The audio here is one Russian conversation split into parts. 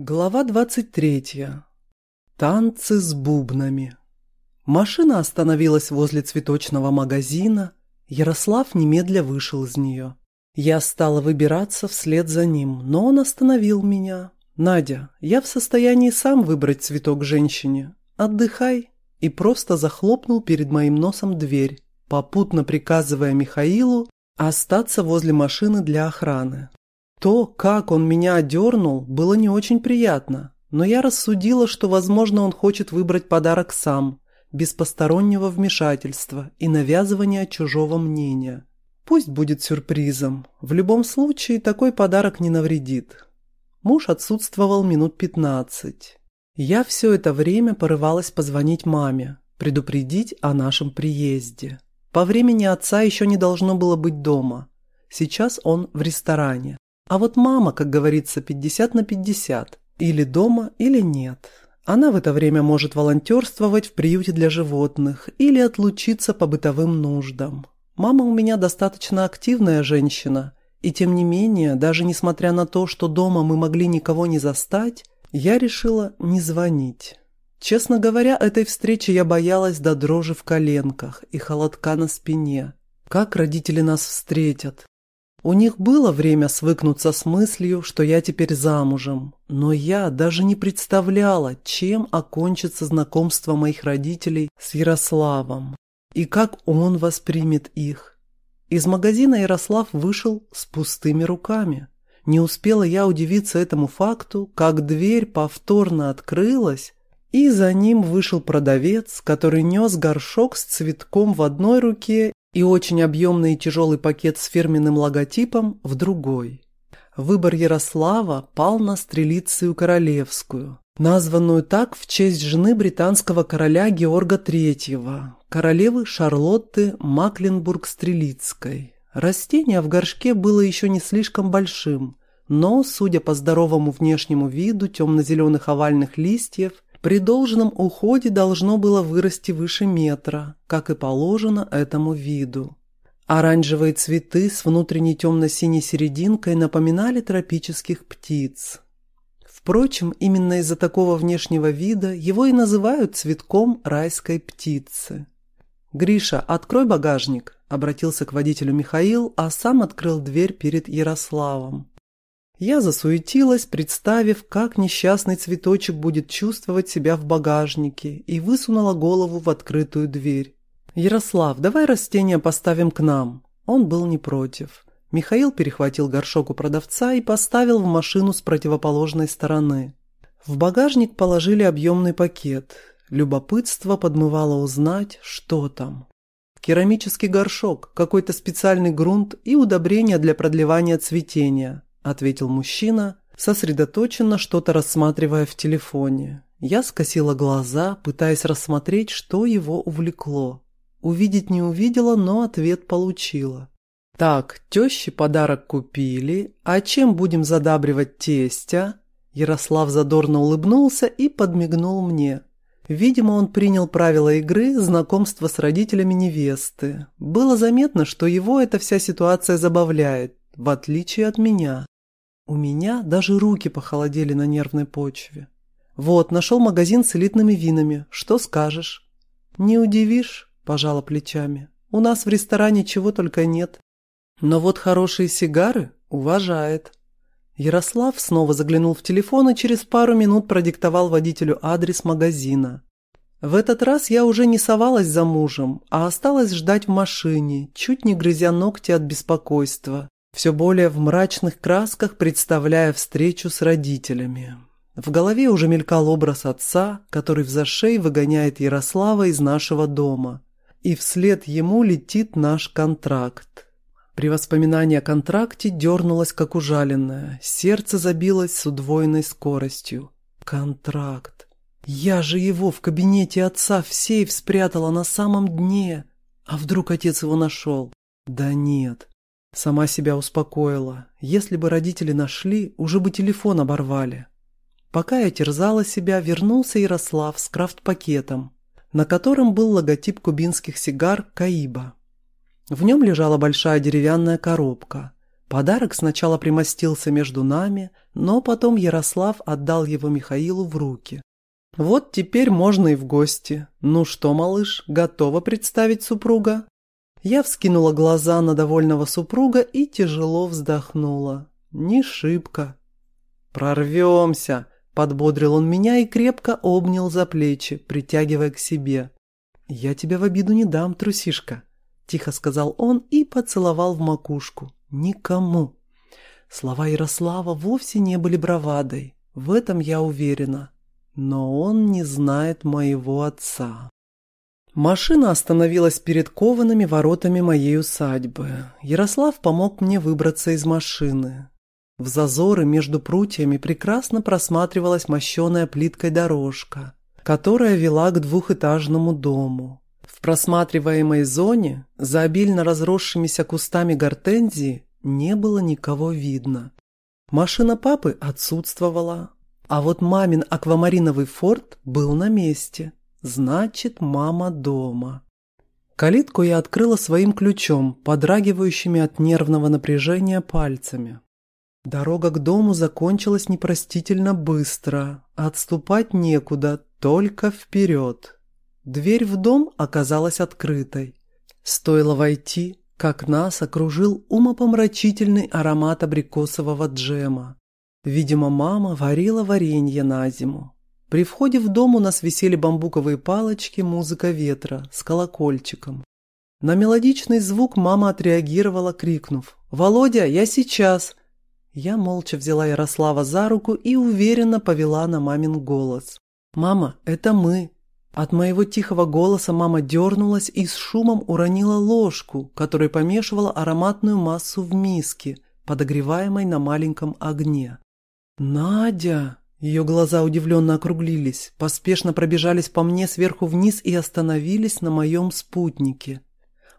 Глава 23. Танцы с бубнами. Машина остановилась возле цветочного магазина. Ярослав немедля вышел из нее. Я стала выбираться вслед за ним, но он остановил меня. «Надя, я в состоянии сам выбрать цветок женщине. Отдыхай». И просто захлопнул перед моим носом дверь, попутно приказывая Михаилу остаться возле машины для охраны. То, как он меня одернул, было не очень приятно, но я рассудила, что, возможно, он хочет выбрать подарок сам, без постороннего вмешательства и навязывания чужого мнения. Пусть будет сюрпризом. В любом случае, такой подарок не навредит. Муж отсутствовал минут пятнадцать. Я все это время порывалась позвонить маме, предупредить о нашем приезде. По времени отца еще не должно было быть дома. Сейчас он в ресторане. А вот мама, как говорится, 50 на 50. Или дома, или нет. Она в это время может волонтерствовать в приюте для животных или отлучиться по бытовым нуждам. Мама у меня достаточно активная женщина, и тем не менее, даже несмотря на то, что дома мы могли никого не застать, я решила не звонить. Честно говоря, этой встречи я боялась до дрожи в коленках и холодка на спине. Как родители нас встретят? У них было время свыкнуться с мыслью, что я теперь замужем, но я даже не представляла, чем окончится знакомство моих родителей с Ярославом и как он воспримет их. Из магазина Ярослав вышел с пустыми руками. Не успела я удивиться этому факту, как дверь повторно открылась, и за ним вышел продавец, который нес горшок с цветком в одной руке и очень объемный и тяжелый пакет с фирменным логотипом в другой. Выбор Ярослава пал на Стрелицию Королевскую, названную так в честь жены британского короля Георга III, королевы Шарлотты Макленбург-Стрелицкой. Растение в горшке было еще не слишком большим, но, судя по здоровому внешнему виду темно-зеленых овальных листьев, при должном уходе должно было вырасти выше метра, как и положено этому виду. Оранжевые цветы с внутренней темно-синей серединкой напоминали тропических птиц. Впрочем, именно из-за такого внешнего вида его и называют цветком райской птицы. «Гриша, открой багажник», – обратился к водителю Михаил, а сам открыл дверь перед Ярославом. Я засуетилась, представив, как несчастный цветочек будет чувствовать себя в багажнике, и высунула голову в открытую дверь. «Ярослав, давай растения поставим к нам». Он был не против. Михаил перехватил горшок у продавца и поставил в машину с противоположной стороны. В багажник положили объемный пакет. Любопытство подмывало узнать, что там. Керамический горшок, какой-то специальный грунт и удобрения для продлевания цветения – ответил мужчина, сосредоточенно что-то рассматривая в телефоне. Я скосила глаза, пытаясь рассмотреть, что его увлекло. Увидеть не увидела, но ответ получила. «Так, тещи подарок купили, а чем будем задабривать тестя?» Ярослав задорно улыбнулся и подмигнул мне. Видимо, он принял правила игры знакомства с родителями невесты. Было заметно, что его эта вся ситуация забавляет, в отличие от меня. У меня даже руки похолодели на нервной почве. Вот, нашел магазин с элитными винами. Что скажешь? Не удивишь, пожала плечами. У нас в ресторане чего только нет. Но вот хорошие сигары уважает. Ярослав снова заглянул в телефон и через пару минут продиктовал водителю адрес магазина. В этот раз я уже не совалась за мужем, а осталась ждать в машине, чуть не грызя ногти от беспокойства все более в мрачных красках представляя встречу с родителями. В голове уже мелькал образ отца, который в зашей выгоняет Ярослава из нашего дома. И вслед ему летит наш контракт. При воспоминании о контракте дернулось, как ужаленное. Сердце забилось с удвоенной скоростью. Контракт. Я же его в кабинете отца в сейф спрятала на самом дне. А вдруг отец его нашел? Да нет. Сама себя успокоила. Если бы родители нашли, уже бы телефон оборвали. Пока я терзала себя, вернулся Ярослав с крафт-пакетом, на котором был логотип кубинских сигар «Каиба». В нем лежала большая деревянная коробка. Подарок сначала примостился между нами, но потом Ярослав отдал его Михаилу в руки. Вот теперь можно и в гости. Ну что, малыш, готова представить супруга? Я вскинула глаза на довольного супруга и тяжело вздохнула. Не шибко. «Прорвемся!» – подбодрил он меня и крепко обнял за плечи, притягивая к себе. «Я тебя в обиду не дам, трусишка», – тихо сказал он и поцеловал в макушку. «Никому». Слова Ярослава вовсе не были бравадой, в этом я уверена. Но он не знает моего отца. Машина остановилась перед коваными воротами моей усадьбы. Ярослав помог мне выбраться из машины. В зазоры между прутьями прекрасно просматривалась мощеная плиткой дорожка, которая вела к двухэтажному дому. В просматриваемой зоне, за обильно разросшимися кустами гортензии, не было никого видно. Машина папы отсутствовала, а вот мамин аквамариновый форт был на месте. Значит, мама дома. Калитку я открыла своим ключом, подрагивающими от нервного напряжения пальцами. Дорога к дому закончилась непростительно быстро. Отступать некуда, только вперед. Дверь в дом оказалась открытой. Стоило войти, как нас окружил умопомрачительный аромат абрикосового джема. Видимо, мама варила варенье на зиму. При входе в дом у нас висели бамбуковые палочки «Музыка ветра» с колокольчиком. На мелодичный звук мама отреагировала, крикнув «Володя, я сейчас!» Я молча взяла Ярослава за руку и уверенно повела на мамин голос. «Мама, это мы!» От моего тихого голоса мама дернулась и с шумом уронила ложку, которая помешивала ароматную массу в миске, подогреваемой на маленьком огне. «Надя!» Ее глаза удивленно округлились, поспешно пробежались по мне сверху вниз и остановились на моем спутнике.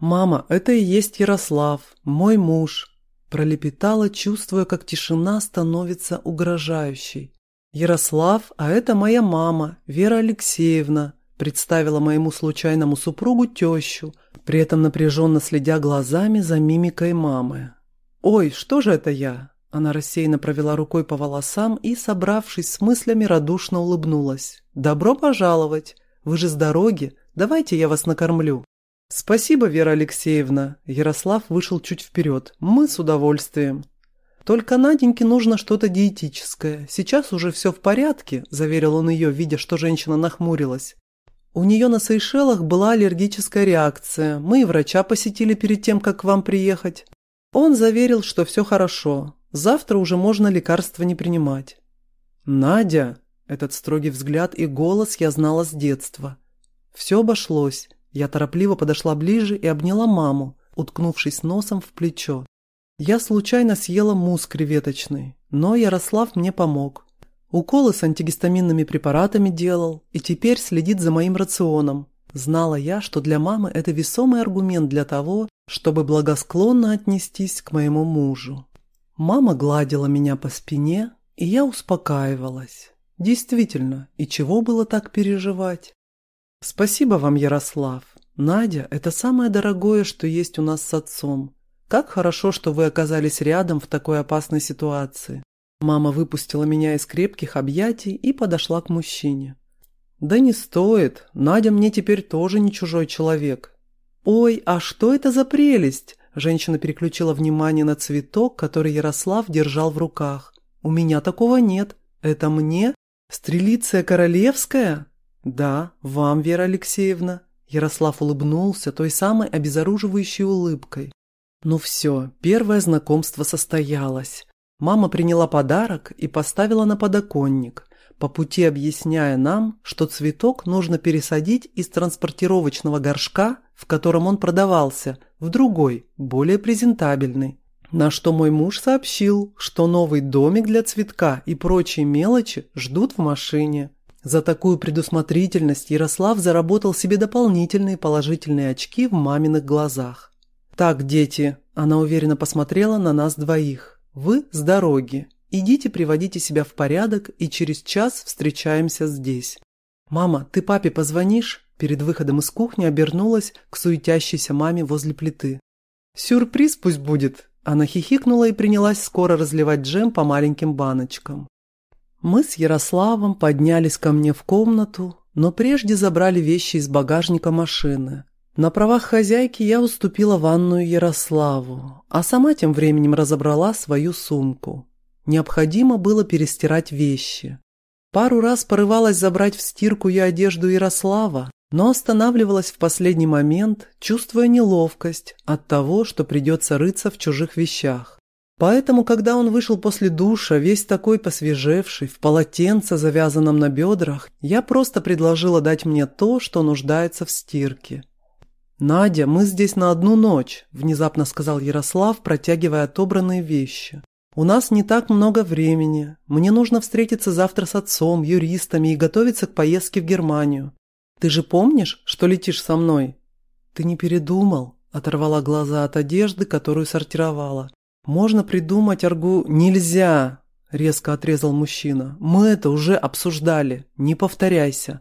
«Мама, это и есть Ярослав, мой муж», – пролепетала, чувствуя, как тишина становится угрожающей. «Ярослав, а это моя мама, Вера Алексеевна», – представила моему случайному супругу тещу, при этом напряженно следя глазами за мимикой мамы. «Ой, что же это я? Она рассеянно провела рукой по волосам и, собравшись с мыслями, радушно улыбнулась. «Добро пожаловать! Вы же с дороги. Давайте я вас накормлю». «Спасибо, Вера Алексеевна». Ярослав вышел чуть вперед. «Мы с удовольствием». «Только Наденьке нужно что-то диетическое. Сейчас уже все в порядке», – заверил он ее, видя, что женщина нахмурилась. «У нее на Сейшелах была аллергическая реакция. Мы и врача посетили перед тем, как к вам приехать. Он заверил, что все хорошо. Завтра уже можно лекарства не принимать. «Надя!» – этот строгий взгляд и голос я знала с детства. Все обошлось. Я торопливо подошла ближе и обняла маму, уткнувшись носом в плечо. Я случайно съела мусс креветочный, но Ярослав мне помог. Уколы с антигистаминными препаратами делал и теперь следит за моим рационом. Знала я, что для мамы это весомый аргумент для того, чтобы благосклонно отнестись к моему мужу. Мама гладила меня по спине, и я успокаивалась. Действительно, и чего было так переживать? Спасибо вам, Ярослав. Надя – это самое дорогое, что есть у нас с отцом. Как хорошо, что вы оказались рядом в такой опасной ситуации. Мама выпустила меня из крепких объятий и подошла к мужчине. «Да не стоит. Надя мне теперь тоже не чужой человек». «Ой, а что это за прелесть?» Женщина переключила внимание на цветок, который Ярослав держал в руках. «У меня такого нет. Это мне? Стрелиция королевская?» «Да, вам, Вера Алексеевна». Ярослав улыбнулся той самой обезоруживающей улыбкой. Ну все, первое знакомство состоялось. Мама приняла подарок и поставила на подоконник, по пути объясняя нам, что цветок нужно пересадить из транспортировочного горшка, в котором он продавался, в другой, более презентабельный. На что мой муж сообщил, что новый домик для цветка и прочие мелочи ждут в машине. За такую предусмотрительность Ярослав заработал себе дополнительные положительные очки в маминых глазах. «Так, дети», – она уверенно посмотрела на нас двоих, – «вы с дороги. Идите приводите себя в порядок и через час встречаемся здесь». «Мама, ты папе позвонишь?» Перед выходом из кухни обернулась к суетящейся маме возле плиты. «Сюрприз пусть будет!» Она хихикнула и принялась скоро разливать джем по маленьким баночкам. Мы с Ярославом поднялись ко мне в комнату, но прежде забрали вещи из багажника машины. На правах хозяйки я уступила ванную Ярославу, а сама тем временем разобрала свою сумку. Необходимо было перестирать вещи. Пару раз порывалась забрать в стирку я одежду Ярослава, но останавливалась в последний момент, чувствуя неловкость от того, что придется рыться в чужих вещах. Поэтому, когда он вышел после душа, весь такой посвежевший, в полотенце, завязанном на бедрах, я просто предложила дать мне то, что нуждается в стирке. «Надя, мы здесь на одну ночь», – внезапно сказал Ярослав, протягивая отобранные вещи. «У нас не так много времени. Мне нужно встретиться завтра с отцом, юристами и готовиться к поездке в Германию. Ты же помнишь, что летишь со мной?» «Ты не передумал?» – оторвала глаза от одежды, которую сортировала. «Можно придумать аргу...» «Нельзя!» – резко отрезал мужчина. «Мы это уже обсуждали. Не повторяйся».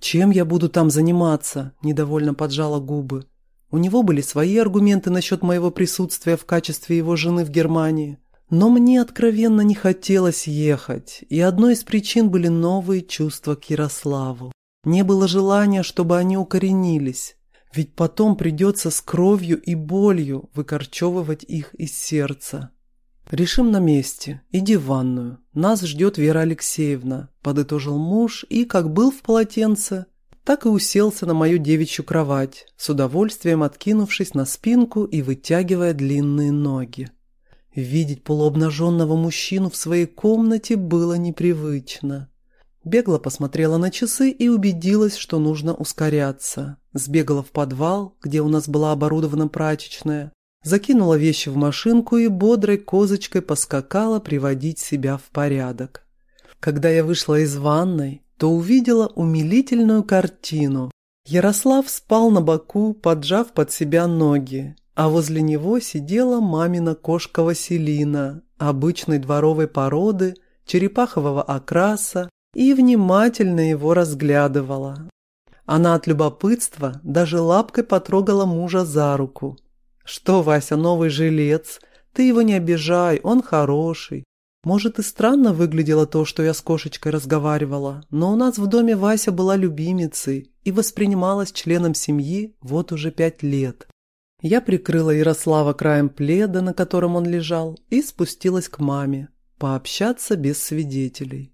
«Чем я буду там заниматься?» – недовольно поджала губы. У него были свои аргументы насчет моего присутствия в качестве его жены в Германии. Но мне откровенно не хотелось ехать, и одной из причин были новые чувства к Ярославу. Не было желания, чтобы они укоренились, ведь потом придется с кровью и болью выкорчевывать их из сердца. «Решим на месте. Иди в ванную. Нас ждет Вера Алексеевна», – подытожил муж и, как был в полотенце, так и уселся на мою девичью кровать, с удовольствием откинувшись на спинку и вытягивая длинные ноги. Видеть полуобнаженного мужчину в своей комнате было непривычно. Бегло посмотрела на часы и убедилась, что нужно ускоряться. Сбегала в подвал, где у нас была оборудована прачечная, закинула вещи в машинку и бодрой козочкой поскакала приводить себя в порядок. Когда я вышла из ванной, то увидела умилительную картину. Ярослав спал на боку, поджав под себя ноги, а возле него сидела мамина кошка Василина, обычной дворовой породы, черепахового окраса, и внимательно его разглядывала. Она от любопытства даже лапкой потрогала мужа за руку. «Что, Вася, новый жилец? Ты его не обижай, он хороший. Может, и странно выглядело то, что я с кошечкой разговаривала, но у нас в доме Вася была любимицей и воспринималась членом семьи вот уже пять лет. Я прикрыла Ярослава краем пледа, на котором он лежал, и спустилась к маме, пообщаться без свидетелей.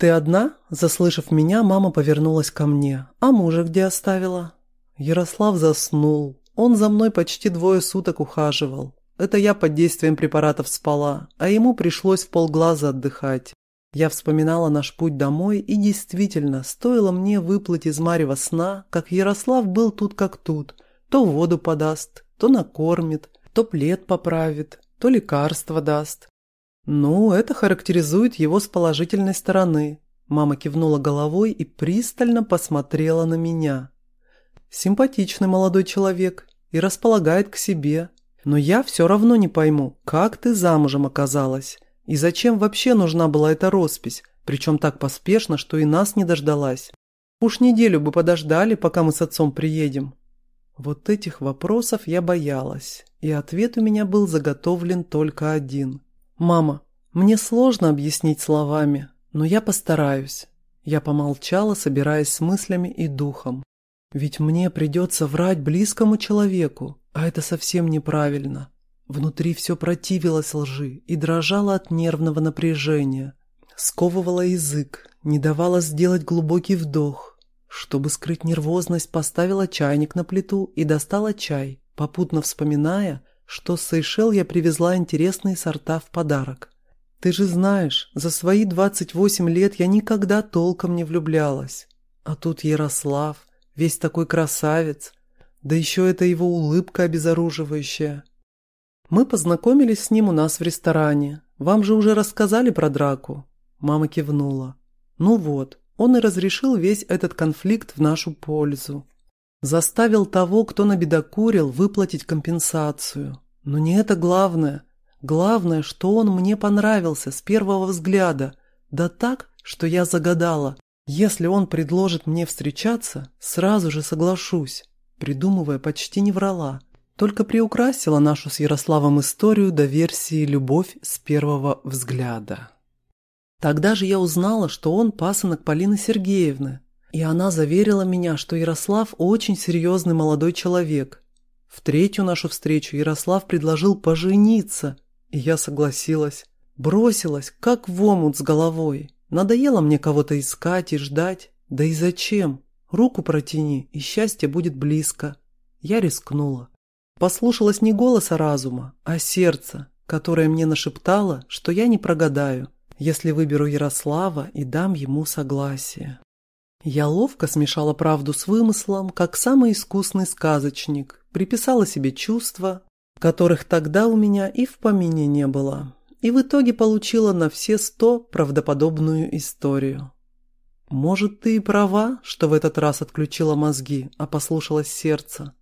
«Ты одна?» Заслышав меня, мама повернулась ко мне. «А мужа где оставила?» Ярослав заснул. Он за мной почти двое суток ухаживал. Это я под действием препаратов спала, а ему пришлось в полглаза отдыхать. Я вспоминала наш путь домой, и действительно, стоило мне выплыть из марева сна, как Ярослав был тут как тут. То воду подаст, то накормит, то плед поправит, то лекарство даст. «Ну, это характеризует его с положительной стороны». Мама кивнула головой и пристально посмотрела на меня. «Симпатичный молодой человек и располагает к себе. Но я все равно не пойму, как ты замужем оказалась? И зачем вообще нужна была эта роспись, причем так поспешно, что и нас не дождалась? Уж неделю бы подождали, пока мы с отцом приедем». Вот этих вопросов я боялась, и ответ у меня был заготовлен только один – «Мама, мне сложно объяснить словами, но я постараюсь». Я помолчала, собираясь с мыслями и духом. «Ведь мне придется врать близкому человеку, а это совсем неправильно». Внутри все противилось лжи и дрожало от нервного напряжения. Сковывала язык, не давала сделать глубокий вдох. Чтобы скрыть нервозность, поставила чайник на плиту и достала чай, попутно вспоминая, что с Сейшел я привезла интересные сорта в подарок. Ты же знаешь, за свои 28 лет я никогда толком не влюблялась. А тут Ярослав, весь такой красавец, да еще это его улыбка обезоруживающая. Мы познакомились с ним у нас в ресторане. Вам же уже рассказали про драку? Мама кивнула. Ну вот, он и разрешил весь этот конфликт в нашу пользу. Заставил того, кто набедокурил, выплатить компенсацию. Но не это главное. Главное, что он мне понравился с первого взгляда. Да так, что я загадала. Если он предложит мне встречаться, сразу же соглашусь. Придумывая, почти не врала. только приукрасила нашу с Ярославом историю до версии «Любовь с первого взгляда». Тогда же я узнала, что он пасынок Полины Сергеевны, и она заверила меня, что Ярослав очень серьезный молодой человек. В третью нашу встречу Ярослав предложил пожениться, и я согласилась. Бросилась, как в омут с головой. Надоело мне кого-то искать и ждать. Да и зачем? Руку протяни, и счастье будет близко. Я рискнула. Послушалась не голоса разума, а сердца, которое мне нашептало, что я не прогадаю, если выберу Ярослава и дам ему согласие. Я ловко смешала правду с вымыслом, как самый искусный сказочник, приписала себе чувства, которых тогда у меня и в помине не было, и в итоге получила на все сто правдоподобную историю. Может, ты и права, что в этот раз отключила мозги, а послушалась сердца.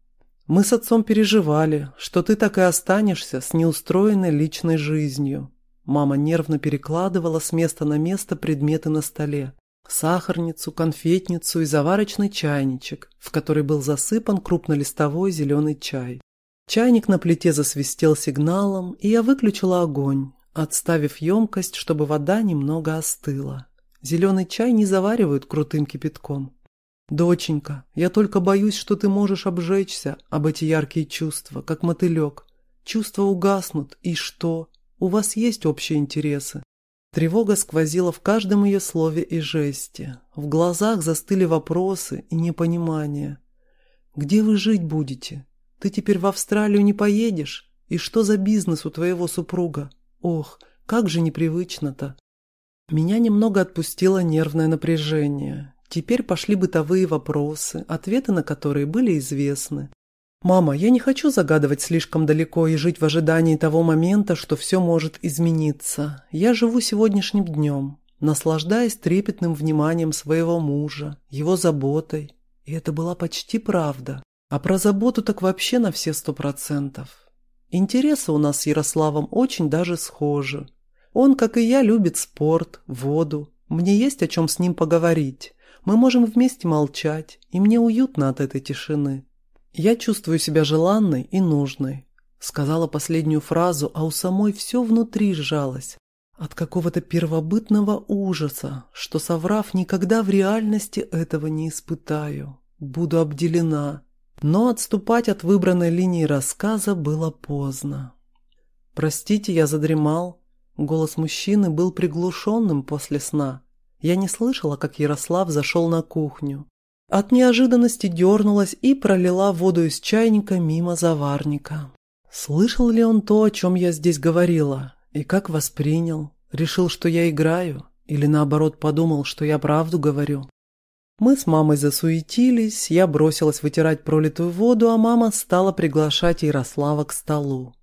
Мы с отцом переживали, что ты так и останешься с неустроенной личной жизнью. Мама нервно перекладывала с места на место предметы на столе. Сахарницу, конфетницу и заварочный чайничек, в который был засыпан крупнолистовой зеленый чай. Чайник на плите засвистел сигналом, и я выключила огонь, отставив емкость, чтобы вода немного остыла. Зеленый чай не заваривают крутым кипятком. «Доченька, я только боюсь, что ты можешь обжечься об эти яркие чувства, как мотылек. Чувства угаснут, и что? У вас есть общие интересы?» Тревога сквозила в каждом ее слове и жесте. В глазах застыли вопросы и непонимание. «Где вы жить будете? Ты теперь в Австралию не поедешь? И что за бизнес у твоего супруга? Ох, как же непривычно-то!» Меня немного отпустило нервное напряжение. Теперь пошли бытовые вопросы, ответы на которые были известны. «Мама, я не хочу загадывать слишком далеко и жить в ожидании того момента, что все может измениться. Я живу сегодняшним днем, наслаждаясь трепетным вниманием своего мужа, его заботой. И это была почти правда. А про заботу так вообще на все сто процентов. Интересы у нас с Ярославом очень даже схожи. Он, как и я, любит спорт, воду. Мне есть о чем с ним поговорить. Мы можем вместе молчать, и мне уютно от этой тишины. Я чувствую себя желанной и нужной. Сказала последнюю фразу, а у самой все внутри сжалось. От какого-то первобытного ужаса, что, соврав, никогда в реальности этого не испытаю. Буду обделена. Но отступать от выбранной линии рассказа было поздно. «Простите, я задремал», Голос мужчины был приглушенным после сна. Я не слышала, как Ярослав зашел на кухню. От неожиданности дернулась и пролила воду из чайника мимо заварника. Слышал ли он то, о чем я здесь говорила? И как воспринял? Решил, что я играю? Или наоборот подумал, что я правду говорю? Мы с мамой засуетились, я бросилась вытирать пролитую воду, а мама стала приглашать Ярослава к столу.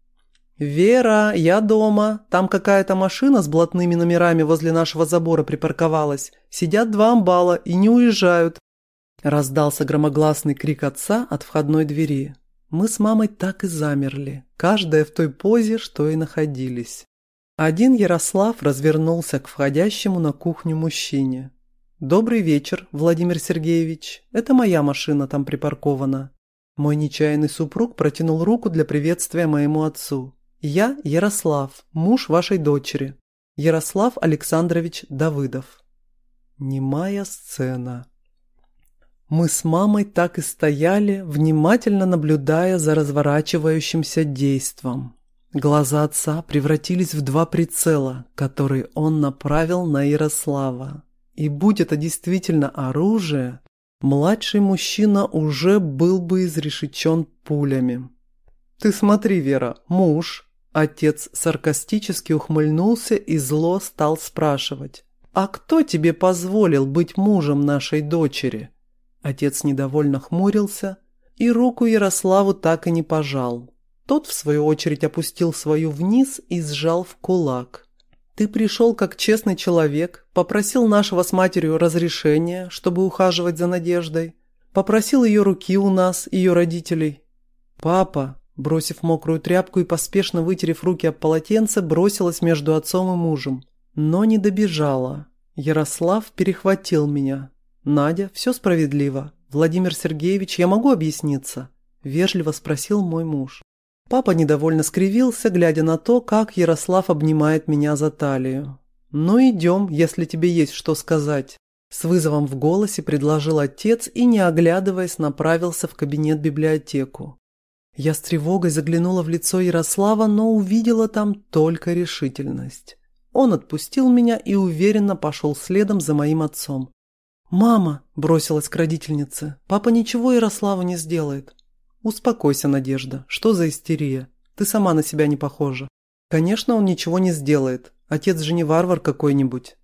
«Вера, я дома. Там какая-то машина с блатными номерами возле нашего забора припарковалась. Сидят два амбала и не уезжают». Раздался громогласный крик отца от входной двери. Мы с мамой так и замерли, каждая в той позе, что и находились. Один Ярослав развернулся к входящему на кухню мужчине. «Добрый вечер, Владимир Сергеевич. Это моя машина там припаркована». Мой нечаянный супруг протянул руку для приветствия моему отцу. Я Ярослав, муж вашей дочери. Ярослав Александрович Давыдов. Немая сцена. Мы с мамой так и стояли, внимательно наблюдая за разворачивающимся действом. Глаза отца превратились в два прицела, которые он направил на Ярослава. И будь это действительно оружие, младший мужчина уже был бы изрешечен пулями. «Ты смотри, Вера, муж, Отец саркастически ухмыльнулся и зло стал спрашивать. «А кто тебе позволил быть мужем нашей дочери?» Отец недовольно хмурился и руку Ярославу так и не пожал. Тот, в свою очередь, опустил свою вниз и сжал в кулак. «Ты пришел как честный человек, попросил нашего с матерью разрешения, чтобы ухаживать за Надеждой, попросил ее руки у нас, ее родителей. Папа, Бросив мокрую тряпку и поспешно вытерев руки об полотенце, бросилась между отцом и мужем. Но не добежала. Ярослав перехватил меня. «Надя, все справедливо. Владимир Сергеевич, я могу объясниться?» Вежливо спросил мой муж. Папа недовольно скривился, глядя на то, как Ярослав обнимает меня за талию. «Ну идем, если тебе есть что сказать». С вызовом в голосе предложил отец и, не оглядываясь, направился в кабинет-библиотеку. Я с тревогой заглянула в лицо Ярослава, но увидела там только решительность. Он отпустил меня и уверенно пошел следом за моим отцом. «Мама!» – бросилась к родительнице. «Папа ничего Ярославу не сделает». «Успокойся, Надежда. Что за истерия? Ты сама на себя не похожа. Конечно, он ничего не сделает. Отец же не варвар какой-нибудь.